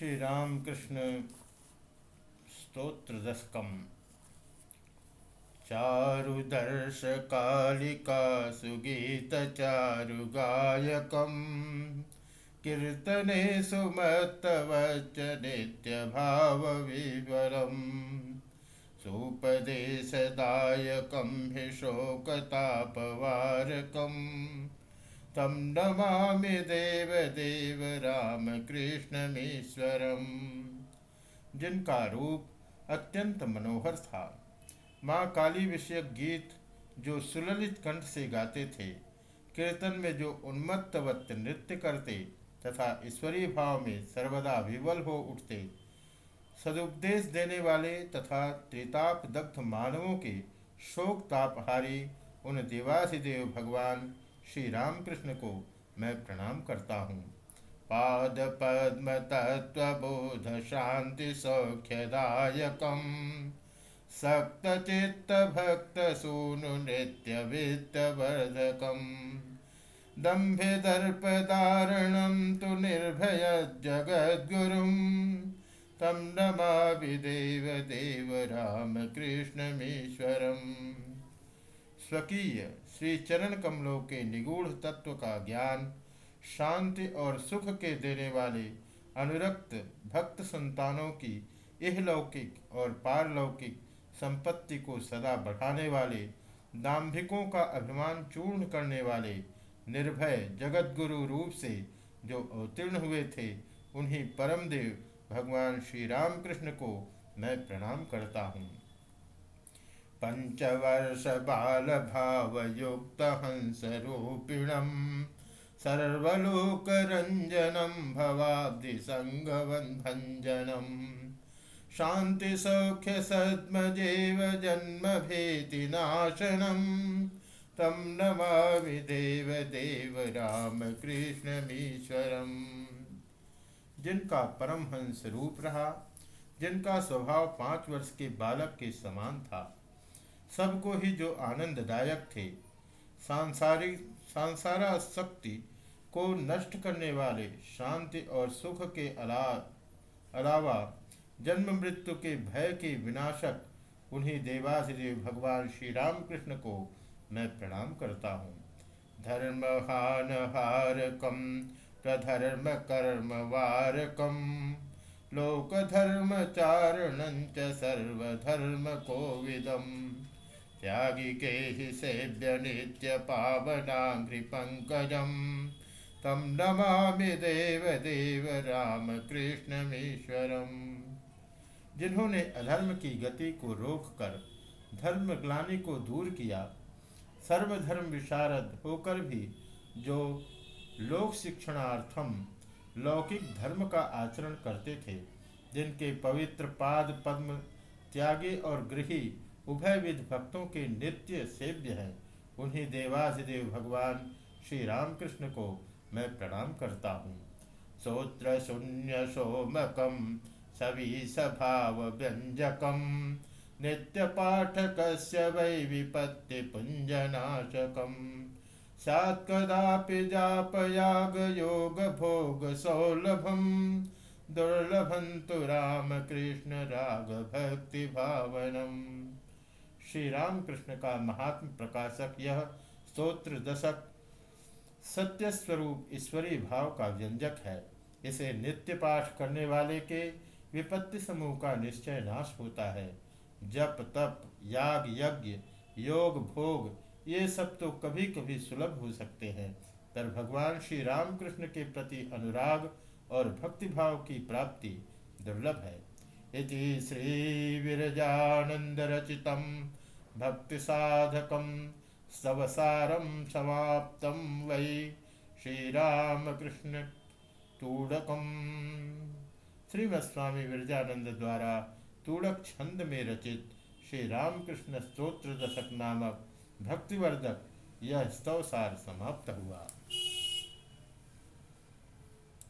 श्री रामकृष्ण स्तोत्र दशकम चारुदर्श कालिका सुगीत चारु गायकम कीर्तने सुमत्तवच्च नित्य भाव विवरम सुपदेशदायकं हि शोकतापवारकम्। तं नमामि देवदेव रामकृष्णमीश्वरम्। जिनका रूप अत्यंत मनोहर था। माँ काली विषयक गीत जो सुललित कंठ से गाते थे, कीर्तन में जो उन्मत्तवत नृत्य करते तथा ईश्वरीय भाव में सर्वदा विवल हो उठते, सदुपदेश देने वाले तथा त्रिताप दग्ध मानवों के शोक तापहारी उन देवासिदेव भगवान श्री रामकृष्ण को मैं प्रणाम करता हूँ। पाद पद्म तत्वबोध शांति सौख्यदायकम। सक्त चित्त भक्त सूनु नृत्य वित्त वर्धकम। दम्भे दर्प दारणम तु निर्भय जगद्गुरु तम नमा देव देव राम कृष्णमीश्वरम स्वकीय श्री चरण कमलों के निगूढ़ तत्व का ज्ञान, शांति और सुख के देने वाले अनुरक्त भक्त संतानों की इहलौकिक और पारलौकिक संपत्ति को सदा बढ़ाने वाले दाम्भिकों का अभिमान चूर्ण करने वाले निर्भय जगतगुरु रूप से जो अवतीर्ण हुए थे, उन्हीं परमदेव भगवान श्री रामकृष्ण को मैं प्रणाम करता हूँ। शांति सौख्य सद्मजेव जन्म भेति नाशनम तम नमामि देव देव राम कृष्णमीश्वरम जिनका परमहंस रूप रहा, जिनका स्वभाव पाँच वर्ष के बालक के समान था सबको ही जो आनंददायक थे। सांसारिक सांसारा शक्ति को नष्ट करने वाले शांति और सुख के अला, अलावा जन्म मृत्यु के भय के विनाशक, उन्हीं देवासिदेव भगवान श्री रामकृष्ण को मैं प्रणाम करता हूँ। धर्म हान हारकम प्रधर्म कर्म वारकम लोक धर्म चारण सर्वधर्म कोविदम त्यागी के हि सेव्य नित्य पावनाघ्रि पंकजम तम नमामि देव देव राम कृष्णमीश्वरम। जिन्होंने अधर्म की गति को रोककर धर्म ग्लानि को दूर किया, सर्वधर्म विशारद होकर भी जो लोक शिक्षणार्थम लौकिक धर्म का आचरण करते थे, जिनके पवित्र पाद, पद्म, त्यागी और गृही उभयविध भक्तों के नित्य सेव्य है। उन्हीं देवासिदेव भगवान श्री रामकृष्ण को मैं प्रणाम करता हूँ। सोत्र शून्य सोमकम सवी स्वभाव व्यंजकम नित्य पाठक वै विपत्ति पुंजनाशकम सात कदापि जाप याग योग भोग सौलभम दुर्लभंतु राम कृष्ण राग भक्ति भावनम श्री रामकृष्ण का महात्म प्रकाशक यह स्तोत्र दशक सत्य स्वरूप ईश्वरीय भाव का व्यंजक है। इसे नित्य पाठ करने वाले के विपत्ति समूह का निश्चय नाश होता है। जप, तप, याग, यज्ञ, योग, भोग, ये सब तो कभी कभी सुलभ हो सकते हैं। पर भगवान श्री रामकृष्ण के प्रति अनुराग और भक्तिभाव की प्राप्ति दुर्लभ है। इति श्री विरजानंद रचितम भक्ति साधकम सवसारम समाप्तम वै श्रीरामकृष्ण तूड़कम श्रीमस्वामी विरजानंद द्वारा तूड़क छंद में रचित श्री रामकृष्ण स्तोत्र दशक नामक भक्तिवर्धक यह स्तवसार समाप्त हुआ।